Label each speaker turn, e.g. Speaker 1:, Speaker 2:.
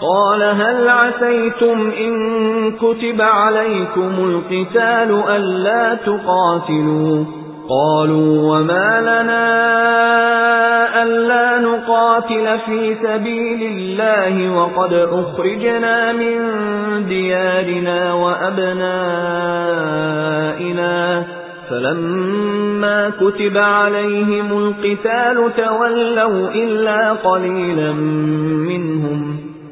Speaker 1: قَالَ هَلْ عَسَيْتُمْ إِن كُتِبَ عَلَيْكُمُ الْقِتَالُ أَلَّا تُقَاتِلُوا؟ قَالُوا وَمَا لَنَا أَلَّا نُقَاتِلَ فِي سَبِيلِ اللَّهِ وَقَدْ أُخْرِجْنَا مِنْ دِيَارِنَا وَأَبْنَائِنَا. فَلَمَّا كُتِبَ عَلَيْهِمُ الْقِتَالُ تَوَلَّوْا إِلَّا قَلِيلًا مِنْهُمْ.